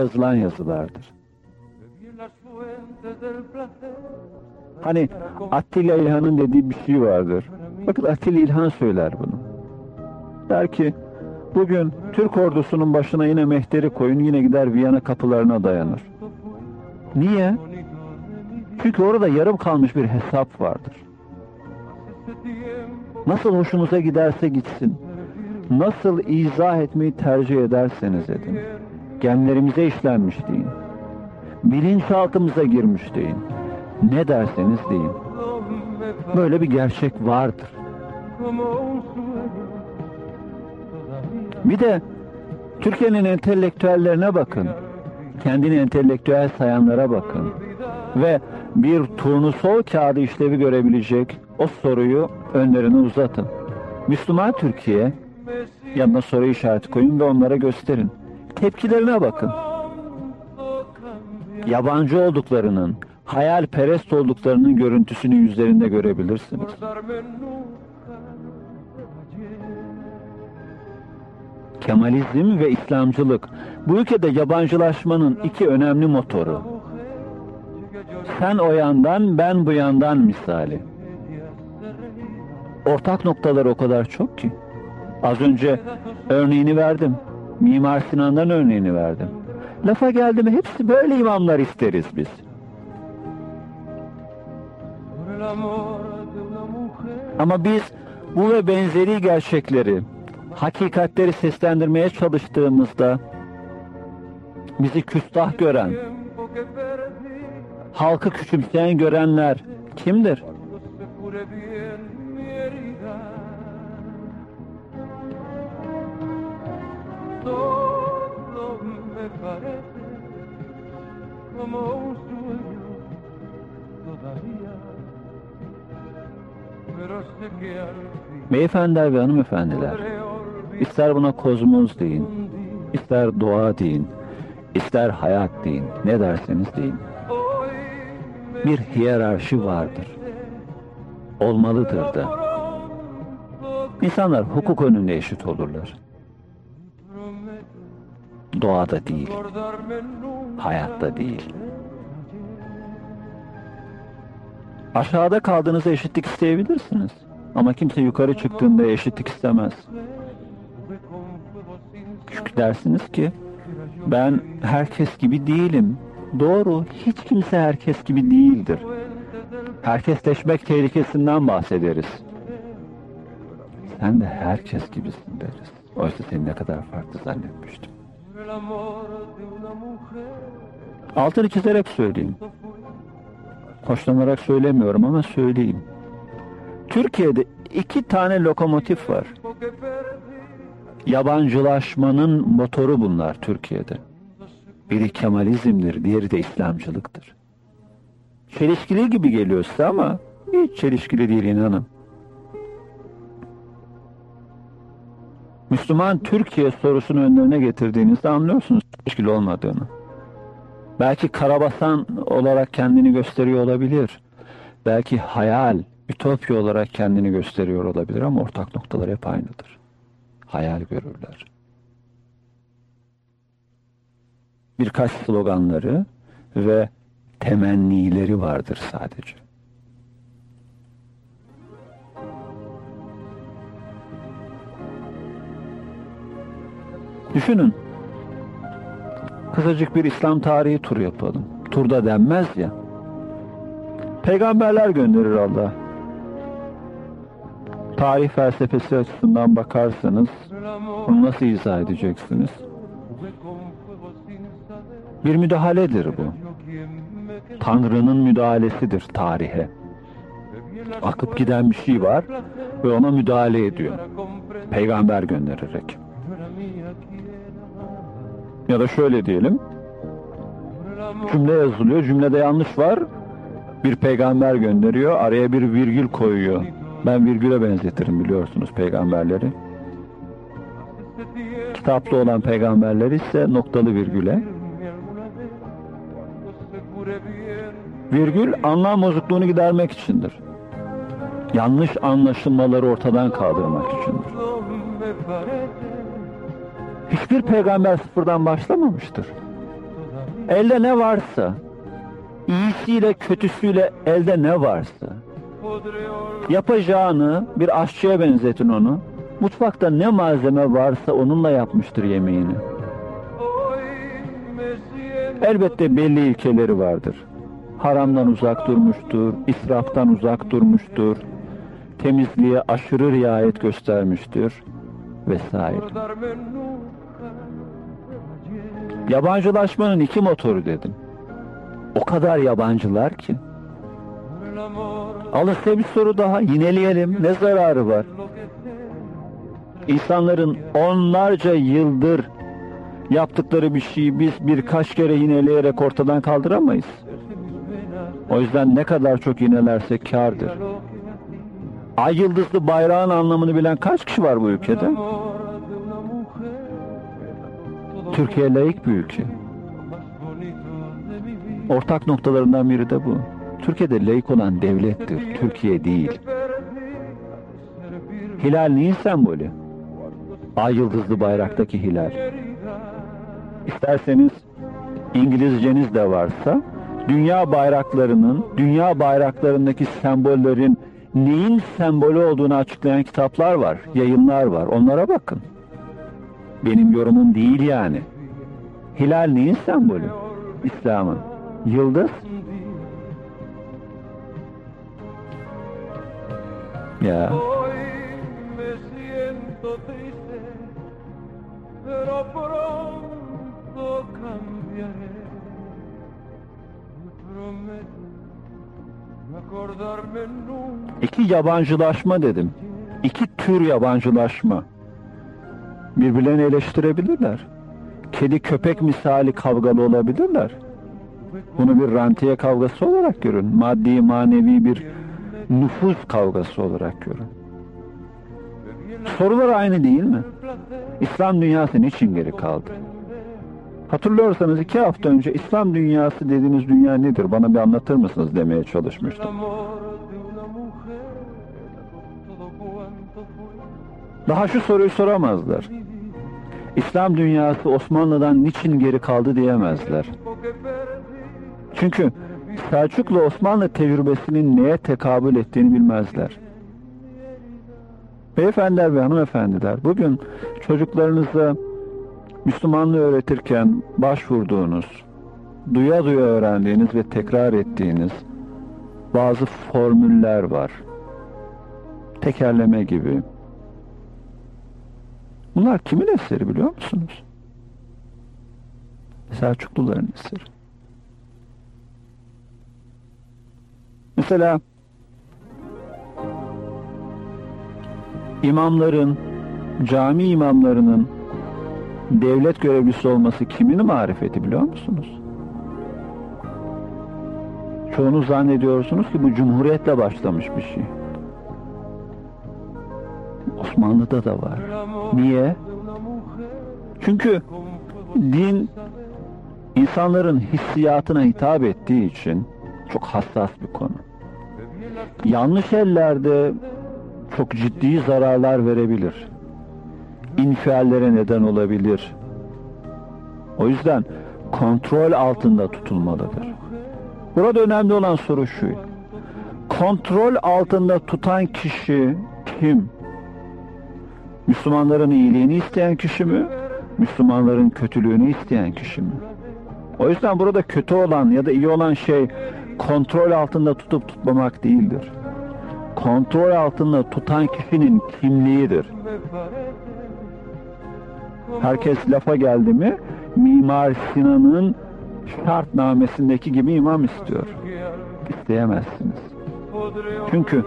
yazılan yazılardır. Hani Attila İlhan'ın dediği bir şey vardır. Bakın Attila İlhan söyler bunu. Der ki bugün Türk ordusunun başına yine mehteri koyun yine gider Viyana kapılarına dayanır. Niye? Çünkü orada yarım kalmış bir hesap vardır. Nasıl hoşunuza giderse gitsin, nasıl izah etmeyi tercih ederseniz edin, genlerimize işlenmiş deyin, bilinçaltımıza girmiş deyin, ne derseniz deyin. Böyle bir gerçek vardır. Bir de Türkiye'nin entelektüellerine bakın. Kendini entelektüel sayanlara bakın. Ve bir turnusol kağıdı işlevi görebilecek o soruyu önlerine uzatın. Müslüman Türkiye yanına soru işareti koyun ve onlara gösterin. Tepkilerine bakın. Yabancı olduklarının, hayalperest olduklarının görüntüsünü yüzlerinde görebilirsiniz. Kemalizm ve İslamcılık bu ülkede yabancılaşmanın iki önemli motoru. Sen o yandan, ben bu yandan misali. Ortak noktalar o kadar çok ki. Az önce örneğini verdim. Mimar Sinan'dan örneğini verdim. Lafa geldi mi hepsi böyle imamlar isteriz biz. Ama biz bu ve benzeri gerçekleri, hakikatleri seslendirmeye çalıştığımızda bizi küstah gören, halkı küçümseyen görenler kimdir? Beyefendiler ve hanımefendiler, ister buna kozmoz deyin, ister doğa deyin, ister hayat deyin, ne derseniz deyin. Bir hiyerarşi vardır. Olmalıdır da. İnsanlar hukuk önünde eşit olurlar. Doğada değil, hayatta değil. Aşağıda kaldığınızda eşitlik isteyebilirsiniz. Ama kimse yukarı çıktığında eşitlik istemez. Çünkü dersiniz ki ben herkes gibi değilim. Doğru, hiç kimse herkes gibi değildir. Herkesleşmek tehlikesinden bahsederiz. Sen de herkes gibisin deriz. Oysa seni ne kadar farklı zannetmiştim. Altını çizerek söyleyeyim. Hoşlanarak söylemiyorum ama söyleyeyim. Türkiye'de iki tane lokomotif var. Yabancılaşmanın motoru bunlar Türkiye'de. Biri Kemalizmdir, diğeri de İslamcılıktır. Çelişkili gibi geliyor size ama hiç çelişkili değil inanın. Müslüman Türkiye sorusunu önlerine getirdiğinizde anlıyorsunuz çelişkili olmadığını. Belki karabasan olarak kendini gösteriyor olabilir. Belki hayal, ütopya olarak kendini gösteriyor olabilir ama ortak noktalar hep aynıdır. Hayal görürler. Birkaç sloganları ve temennileri vardır sadece. Düşünün. Kısacık bir İslam tarihi turu yapalım. Turda denmez ya. Peygamberler gönderir Allah. Tarih felsefesi açısından bakarsanız bunu nasıl izah edeceksiniz? Bir müdahaledir bu. Tanrı'nın müdahalesidir tarihe. Akıp giden bir şey var ve ona müdahale ediyor. Peygamber göndererek. Ya da şöyle diyelim. Cümle yazılıyor. Cümlede yanlış var. Bir peygamber gönderiyor. Araya bir virgül koyuyor. Ben virgüle benzetirim biliyorsunuz peygamberleri. Kitapta olan peygamberler ise noktalı virgüle. Virgül anlam bozukluğunu gidermek içindir. Yanlış anlaşılmaları ortadan kaldırmak içindir. Hiçbir peygamber sıfırdan başlamamıştır. Elde ne varsa, iyisiyle kötüsüyle elde ne varsa, yapacağını bir aşçıya benzetin onu. Mutfakta ne malzeme varsa onunla yapmıştır yemeğini. Elbette belli ilkeleri vardır. Haramdan uzak durmuştur, israftan uzak durmuştur, temizliğe aşırı riayet göstermiştir vesaire. Yabancılaşmanın iki motoru dedim. O kadar yabancılar ki. Alın size bir soru daha yineleyelim. Ne zararı var? İnsanların onlarca yıldır yaptıkları bir şeyi biz birkaç kere yineleyerek ortadan kaldıramayız. O yüzden ne kadar çok yinelersek kârdır. Ay yıldızlı bayrağın anlamını bilen kaç kişi var bu ülkede? Türkiye layık bir ülke. Ortak noktalarından biri de bu. Türkiye'de layık olan devlettir, Türkiye değil. Hilal neyin sembolü? Ay yıldızlı bayraktaki hilal. İsterseniz İngilizceniz de varsa dünya bayraklarının, dünya bayraklarındaki sembollerin neyin sembolü olduğunu açıklayan kitaplar var, yayınlar var. Onlara bakın. Benim yorumum değil yani. Hilal neyin sembolü? İslam'ın. Yıldız? Ya. İki yabancılaşma dedim. İki tür yabancılaşma. Birbirlerini eleştirebilirler. Kedi köpek misali kavgalı olabilirler. Bunu bir rantiye kavgası olarak görün. Maddi manevi bir nüfuz kavgası olarak görün. Sorular aynı değil mi? İslam dünyası niçin geri kaldı? Hatırlıyorsanız iki hafta önce İslam dünyası dediğiniz dünya nedir? Bana bir anlatır mısınız demeye çalışmıştım. Daha şu soruyu soramazlar. İslam dünyası Osmanlı'dan niçin geri kaldı diyemezler. Çünkü Selçuklu Osmanlı tecrübesinin neye tekabül ettiğini bilmezler. Beyefendiler ve hanımefendiler, bugün çocuklarınıza Müslümanlığı öğretirken başvurduğunuz, duya duya öğrendiğiniz ve tekrar ettiğiniz bazı formüller var. Tekerleme gibi. Bunlar kimin eseri biliyor musunuz? Selçukluların eseri. Mesela imamların, cami imamlarının devlet görevlisi olması kimin marifeti biliyor musunuz? Çoğunuz zannediyorsunuz ki bu cumhuriyetle başlamış bir şey. Osmanlı'da da var. Niye? Çünkü din insanların hissiyatına hitap ettiği için çok hassas bir konu. Yanlış ellerde çok ciddi zararlar verebilir. İnfiallere neden olabilir. O yüzden kontrol altında tutulmalıdır. Burada önemli olan soru şu. Kontrol altında tutan kişi kim? Müslümanların iyiliğini isteyen kişi mi? Müslümanların kötülüğünü isteyen kişi mi? O yüzden burada kötü olan ya da iyi olan şey kontrol altında tutup tutmamak değildir. Kontrol altında tutan kişinin kimliğidir. Herkes lafa geldi mi Mimar Sinan'ın şartnamesindeki gibi imam istiyor. İsteyemezsiniz. Çünkü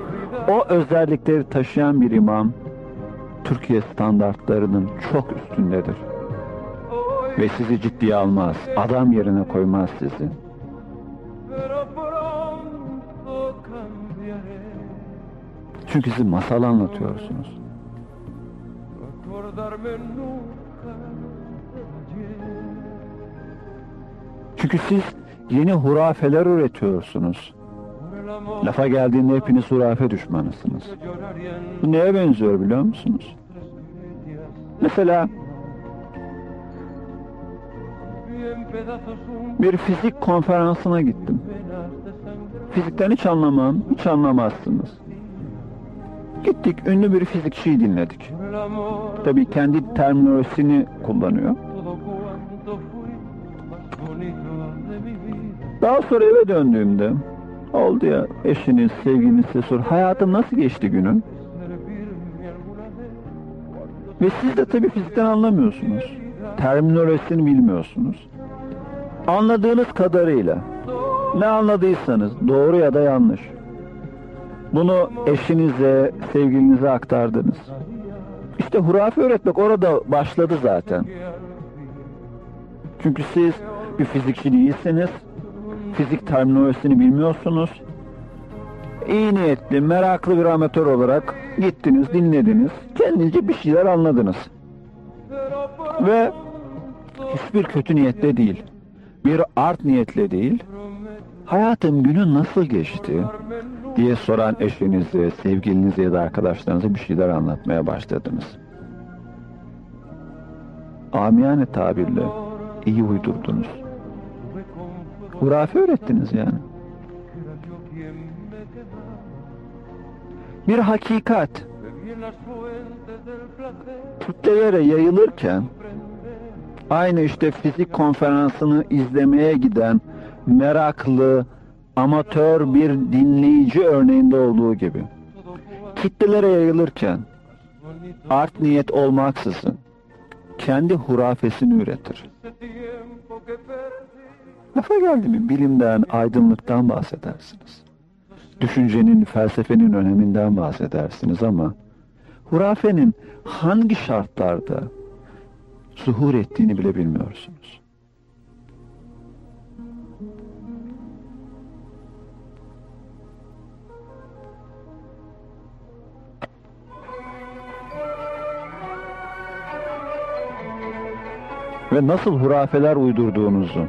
o özellikleri taşıyan bir imam Türkiye standartlarının çok üstündedir. Ve sizi ciddiye almaz. Adam yerine koymaz sizi. Çünkü siz masal anlatıyorsunuz. Çünkü siz yeni hurafeler üretiyorsunuz. Lafa geldiğinde hepiniz hurafe düşmanısınız. Bu neye benziyor biliyor musunuz? Mesela bir fizik konferansına gittim. Fizikten hiç anlamam, hiç anlamazsınız. Gittik, ünlü bir fizikçiyi dinledik. Tabii kendi terminolojisini kullanıyor. Daha sonra eve döndüğümde oldu ya eşiniz, sevgiliniz size sor. Hayatım nasıl geçti günün? Ve siz de tabii fizikten anlamıyorsunuz. Terminolojisini bilmiyorsunuz. Anladığınız kadarıyla ne anladıysanız doğru ya da yanlış. Bunu eşinize, sevgilinize aktardınız. İşte hurafe öğretmek orada başladı zaten. Çünkü siz bir fizikçi değilsiniz. Fizik terminolojisini bilmiyorsunuz. İyi niyetli, meraklı bir amatör olarak gittiniz, dinlediniz. Kendince bir şeyler anladınız. Ve hiçbir kötü niyetle değil, bir art niyetle değil, hayatım günün nasıl geçti diye soran eşinize, sevgilinize ya da arkadaşlarınıza bir şeyler anlatmaya başladınız. Amiyane tabirle iyi uydurdunuz. Hurafe öğrettiniz yani. Bir hakikat kütlelere yayılırken aynı işte fizik konferansını izlemeye giden meraklı, amatör bir dinleyici örneğinde olduğu gibi kitlelere yayılırken art niyet olmaksızın kendi hurafesini üretir. Lafa geldi mi bilimden, aydınlıktan bahsedersiniz. Düşüncenin, felsefenin öneminden bahsedersiniz ama hurafenin hangi şartlarda zuhur ettiğini bile bilmiyorsunuz. Ve nasıl hurafeler uydurduğunuzu,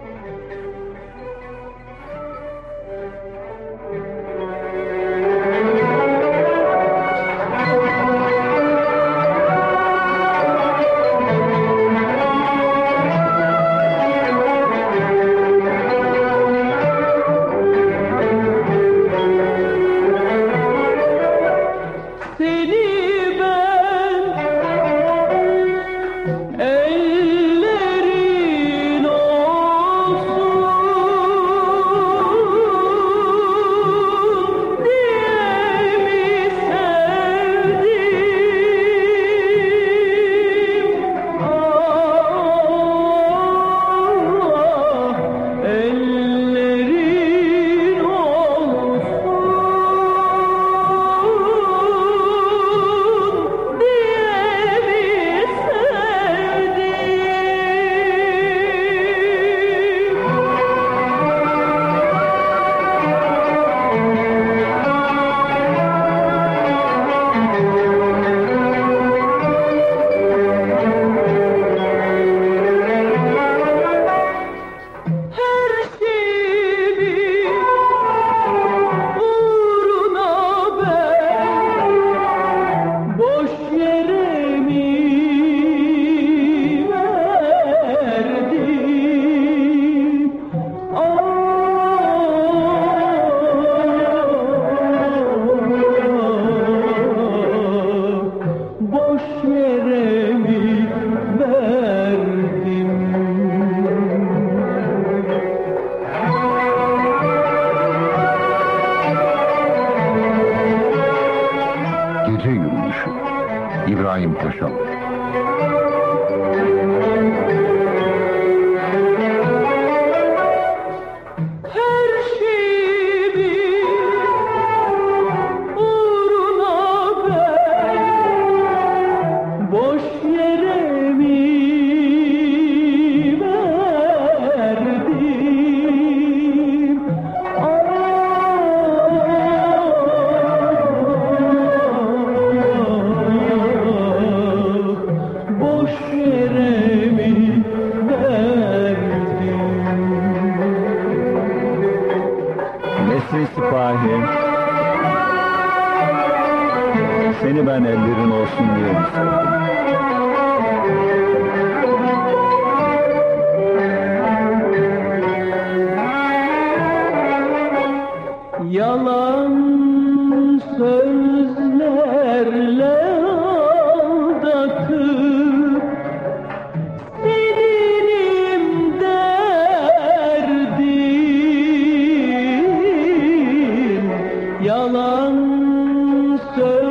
Yalan söyle.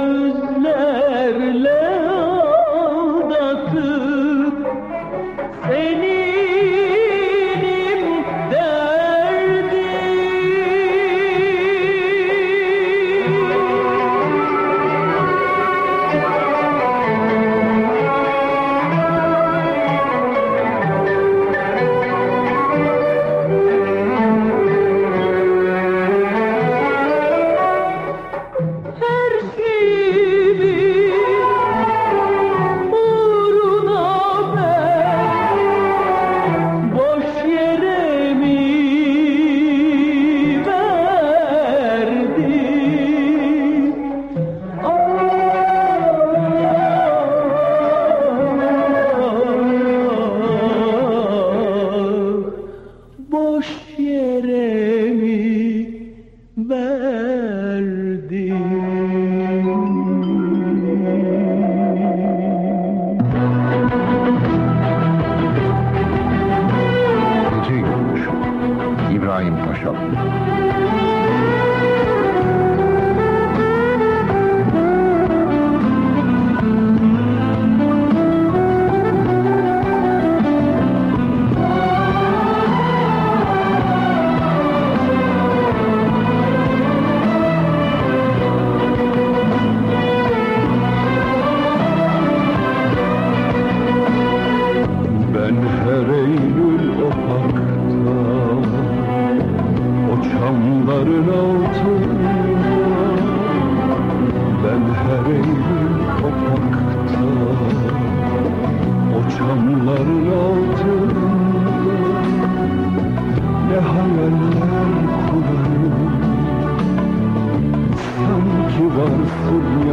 Thank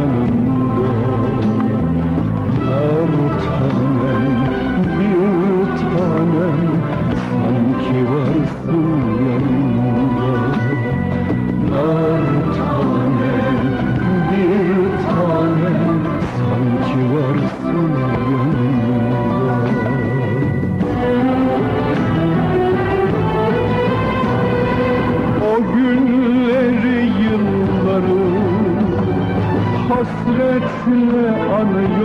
you. aşkını anıyor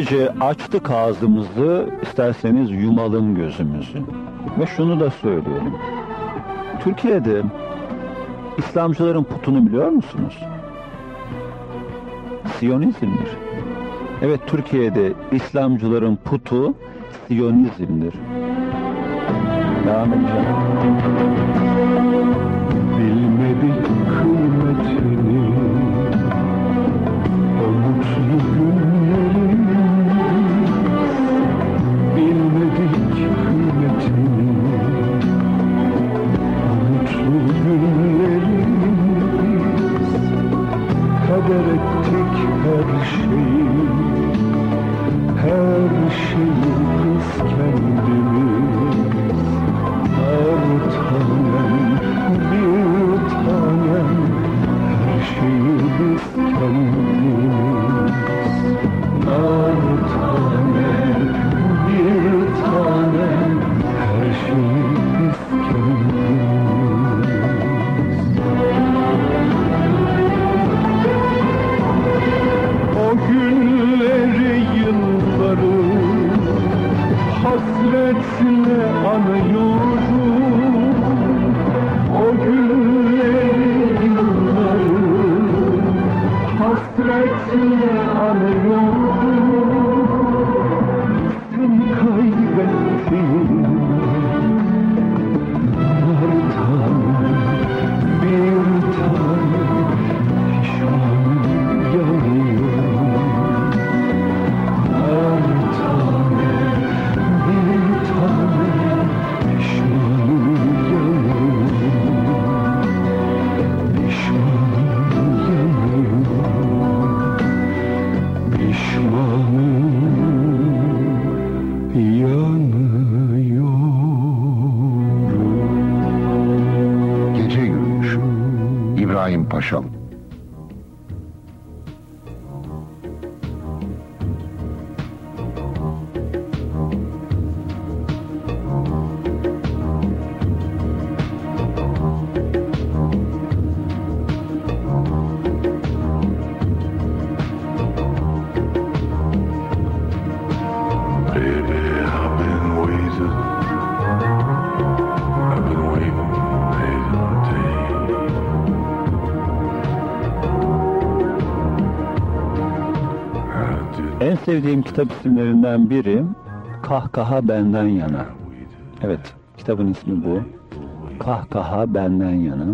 Böylece açtık ağzımızı, isterseniz yumalım gözümüzü. Ve şunu da söylüyorum. Türkiye'de İslamcıların putunu biliyor musunuz? Siyonizmdir. Evet Türkiye'de İslamcıların putu Siyonizmdir. Devam edeceğim. ettik her şeyi Her şeyi biz kendimiz sevdiğim kitap isimlerinden biri Kahkaha Benden Yana. Evet, kitabın ismi bu. Kahkaha Benden Yana.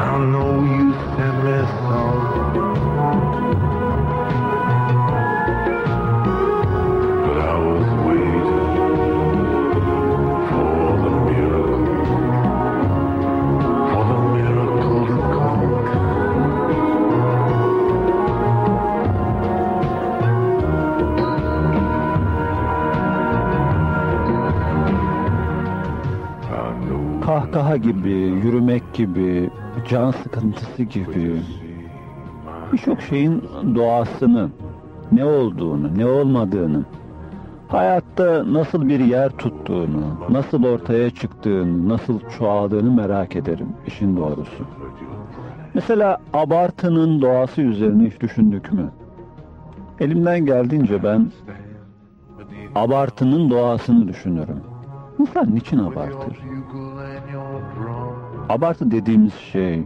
I know you sent me some. Kahkaha gibi, yürümek gibi, can sıkıntısı gibi birçok şeyin doğasını, ne olduğunu, ne olmadığını, hayatta nasıl bir yer tuttuğunu, nasıl ortaya çıktığını, nasıl çoğaldığını merak ederim işin doğrusu. Mesela abartının doğası üzerine hiç düşündük mü? Elimden geldiğince ben abartının doğasını düşünürüm. İnsan niçin abartır? Abartı dediğimiz şey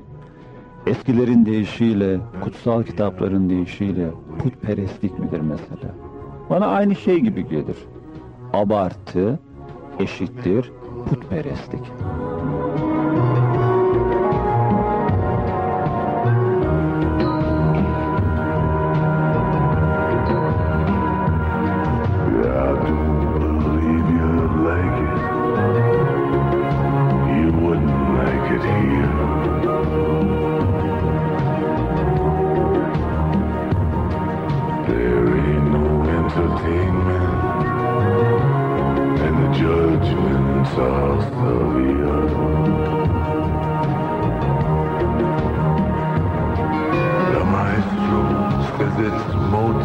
eskilerin deyişiyle, kutsal kitapların deyişiyle putperestlik midir mesela? Bana aynı şey gibi gelir. Abartı eşittir putperestlik.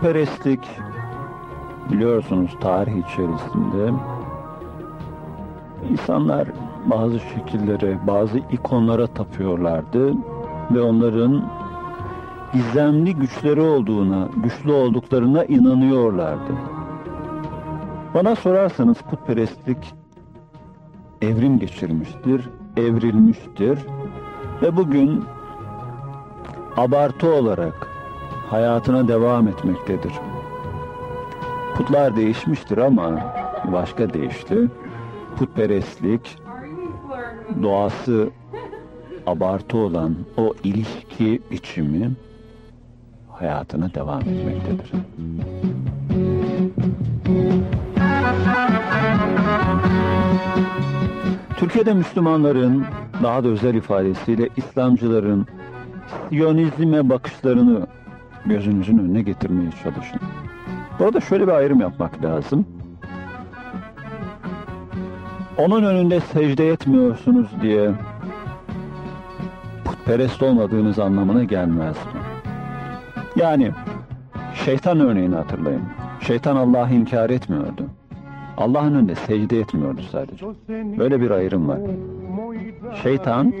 putperestlik biliyorsunuz tarih içerisinde insanlar bazı şekillere, bazı ikonlara tapıyorlardı ve onların gizemli güçleri olduğuna, güçlü olduklarına inanıyorlardı. Bana sorarsanız putperestlik evrim geçirmiştir, evrilmiştir ve bugün abartı olarak hayatına devam etmektedir. Putlar değişmiştir ama başka değişti. Putperestlik doğası abartı olan o ilişki biçimi hayatına devam etmektedir. Türkiye'de Müslümanların daha da özel ifadesiyle İslamcıların Siyonizme bakışlarını gözünüzün önüne getirmeye çalışın. Burada şöyle bir ayrım yapmak lazım. Onun önünde secde etmiyorsunuz diye putperest olmadığınız anlamına gelmez mi? Yani şeytan örneğini hatırlayın. Şeytan Allah'ı inkar etmiyordu. Allah'ın önünde secde etmiyordu sadece. Böyle bir ayrım var. Şeytan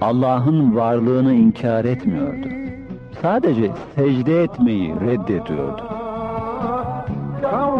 Allah'ın varlığını inkar etmiyordu. Sadece secde etmeyi reddediyordu. Na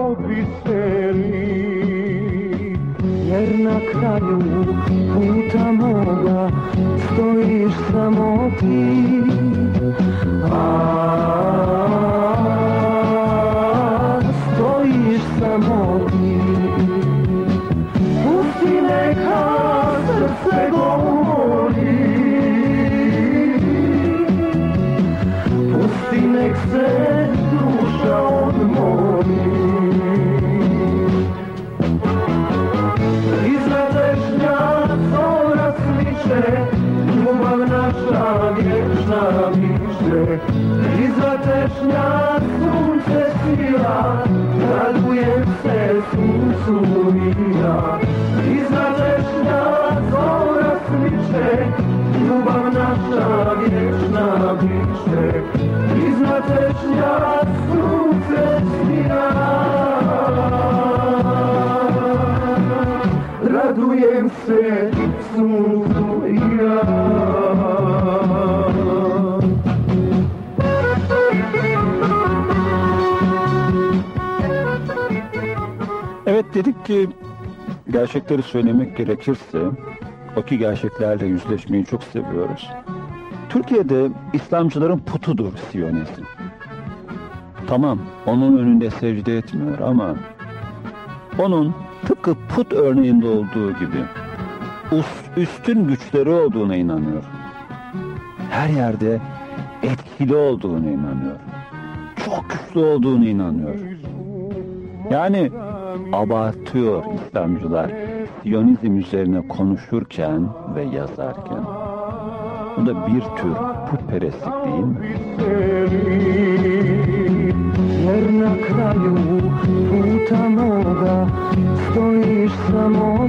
na słońce chwila, raduje w sercu sumina. I zaczeczna zora smyczek, luba nasza wieczna bliczek. I zaczeczna słońce chwila, raduje w sercu dedik ki gerçekleri söylemek gerekirse o ki gerçeklerle yüzleşmeyi çok seviyoruz. Türkiye'de İslamcıların putudur Siyonizm. Tamam onun önünde secde etmiyor ama onun tıpkı put örneğinde olduğu gibi üstün güçleri olduğuna inanıyor. Her yerde etkili olduğuna inanıyor. Çok güçlü olduğunu inanıyor. Yani abartıyor İslamcılar Siyonizm üzerine konuşurken ve yazarken. Bu da bir tür putperestlik değil mi? Na kraju puta moga stojiš samo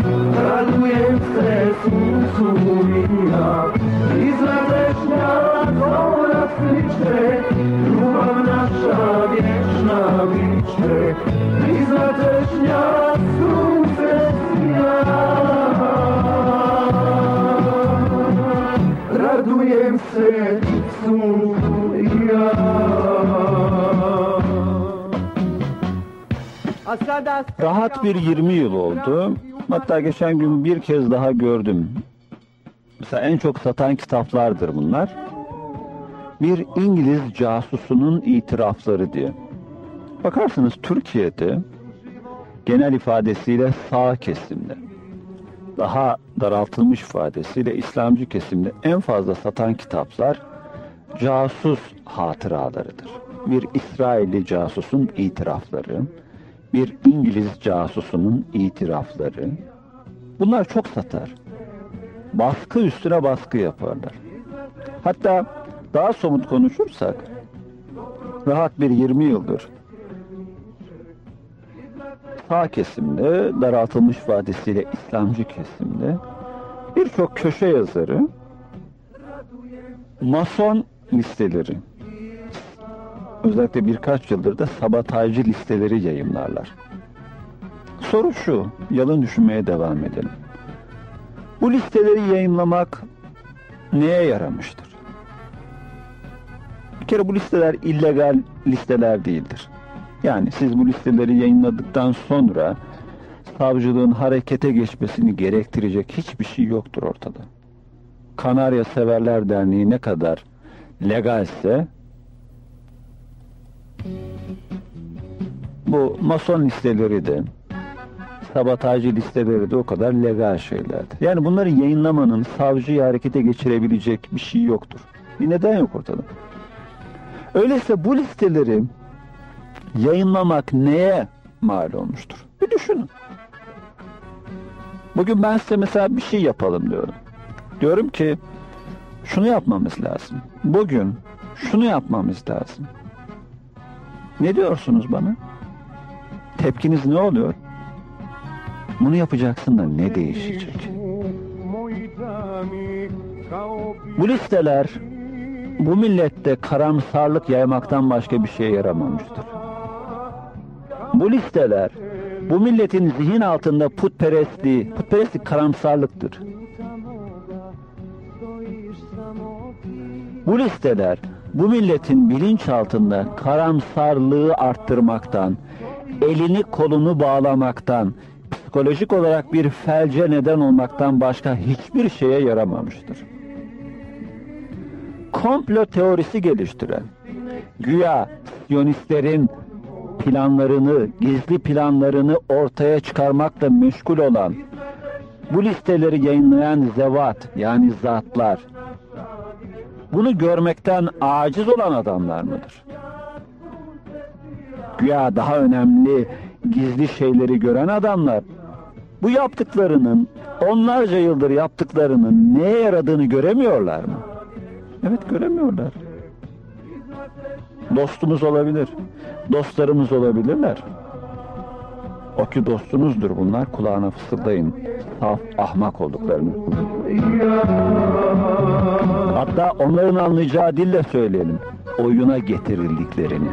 Rahat bir 20 yıl oldu. Hatta geçen gün bir kez daha gördüm. Mesela en çok satan kitaplardır bunlar. Bir İngiliz casusunun itirafları diye. Bakarsınız Türkiye'de genel ifadesiyle sağ kesimde, daha daraltılmış ifadesiyle İslamcı kesimde en fazla satan kitaplar casus hatıralarıdır. Bir İsrailli casusun itirafları, bir İngiliz casusunun itirafları. Bunlar çok satar. Baskı üstüne baskı yaparlar. Hatta daha somut konuşursak, rahat bir 20 yıldır sağ kesimde, daraltılmış ifadesiyle İslamcı kesimde birçok köşe yazarı mason listeleri özellikle birkaç yıldır da sabotajcı listeleri yayımlarlar. Soru şu, yalın düşünmeye devam edelim. Bu listeleri yayınlamak neye yaramıştır? Bir kere bu listeler illegal listeler değildir. Yani siz bu listeleri yayınladıktan sonra savcılığın harekete geçmesini gerektirecek hiçbir şey yoktur ortada. Kanarya Severler Derneği ne kadar legalse bu mason listeleri de sabotajcı listeleri de o kadar legal şeylerdi. Yani bunları yayınlamanın savcıyı harekete geçirebilecek bir şey yoktur. Bir neden yok ortada. Öyleyse bu listeleri yayınlamak neye mal olmuştur? Bir düşünün. Bugün ben size mesela bir şey yapalım diyorum. Diyorum ki şunu yapmamız lazım. Bugün şunu yapmamız lazım. Ne diyorsunuz bana? Tepkiniz ne oluyor? Bunu yapacaksın da ne değişecek? Bu listeler bu millette karamsarlık yaymaktan başka bir şeye yaramamıştır. Bu listeler bu milletin zihin altında putperestliği, putperestlik karamsarlıktır. Bu listeler bu milletin bilinç altında karamsarlığı arttırmaktan, elini kolunu bağlamaktan, psikolojik olarak bir felce neden olmaktan başka hiçbir şeye yaramamıştır. Komplo teorisi geliştiren, güya Siyonistlerin planlarını, gizli planlarını ortaya çıkarmakla meşgul olan, bu listeleri yayınlayan zevat yani zatlar, bunu görmekten aciz olan adamlar mıdır? Güya daha önemli gizli şeyleri gören adamlar, bu yaptıklarının, onlarca yıldır yaptıklarının neye yaradığını göremiyorlar mı? Evet göremiyorlar. Dostumuz olabilir, dostlarımız olabilirler. O ki dostunuzdur bunlar, kulağına fısıldayın. Saf, ahmak olduklarını. Hatta onların anlayacağı dille söyleyelim. Oyuna getirildiklerini.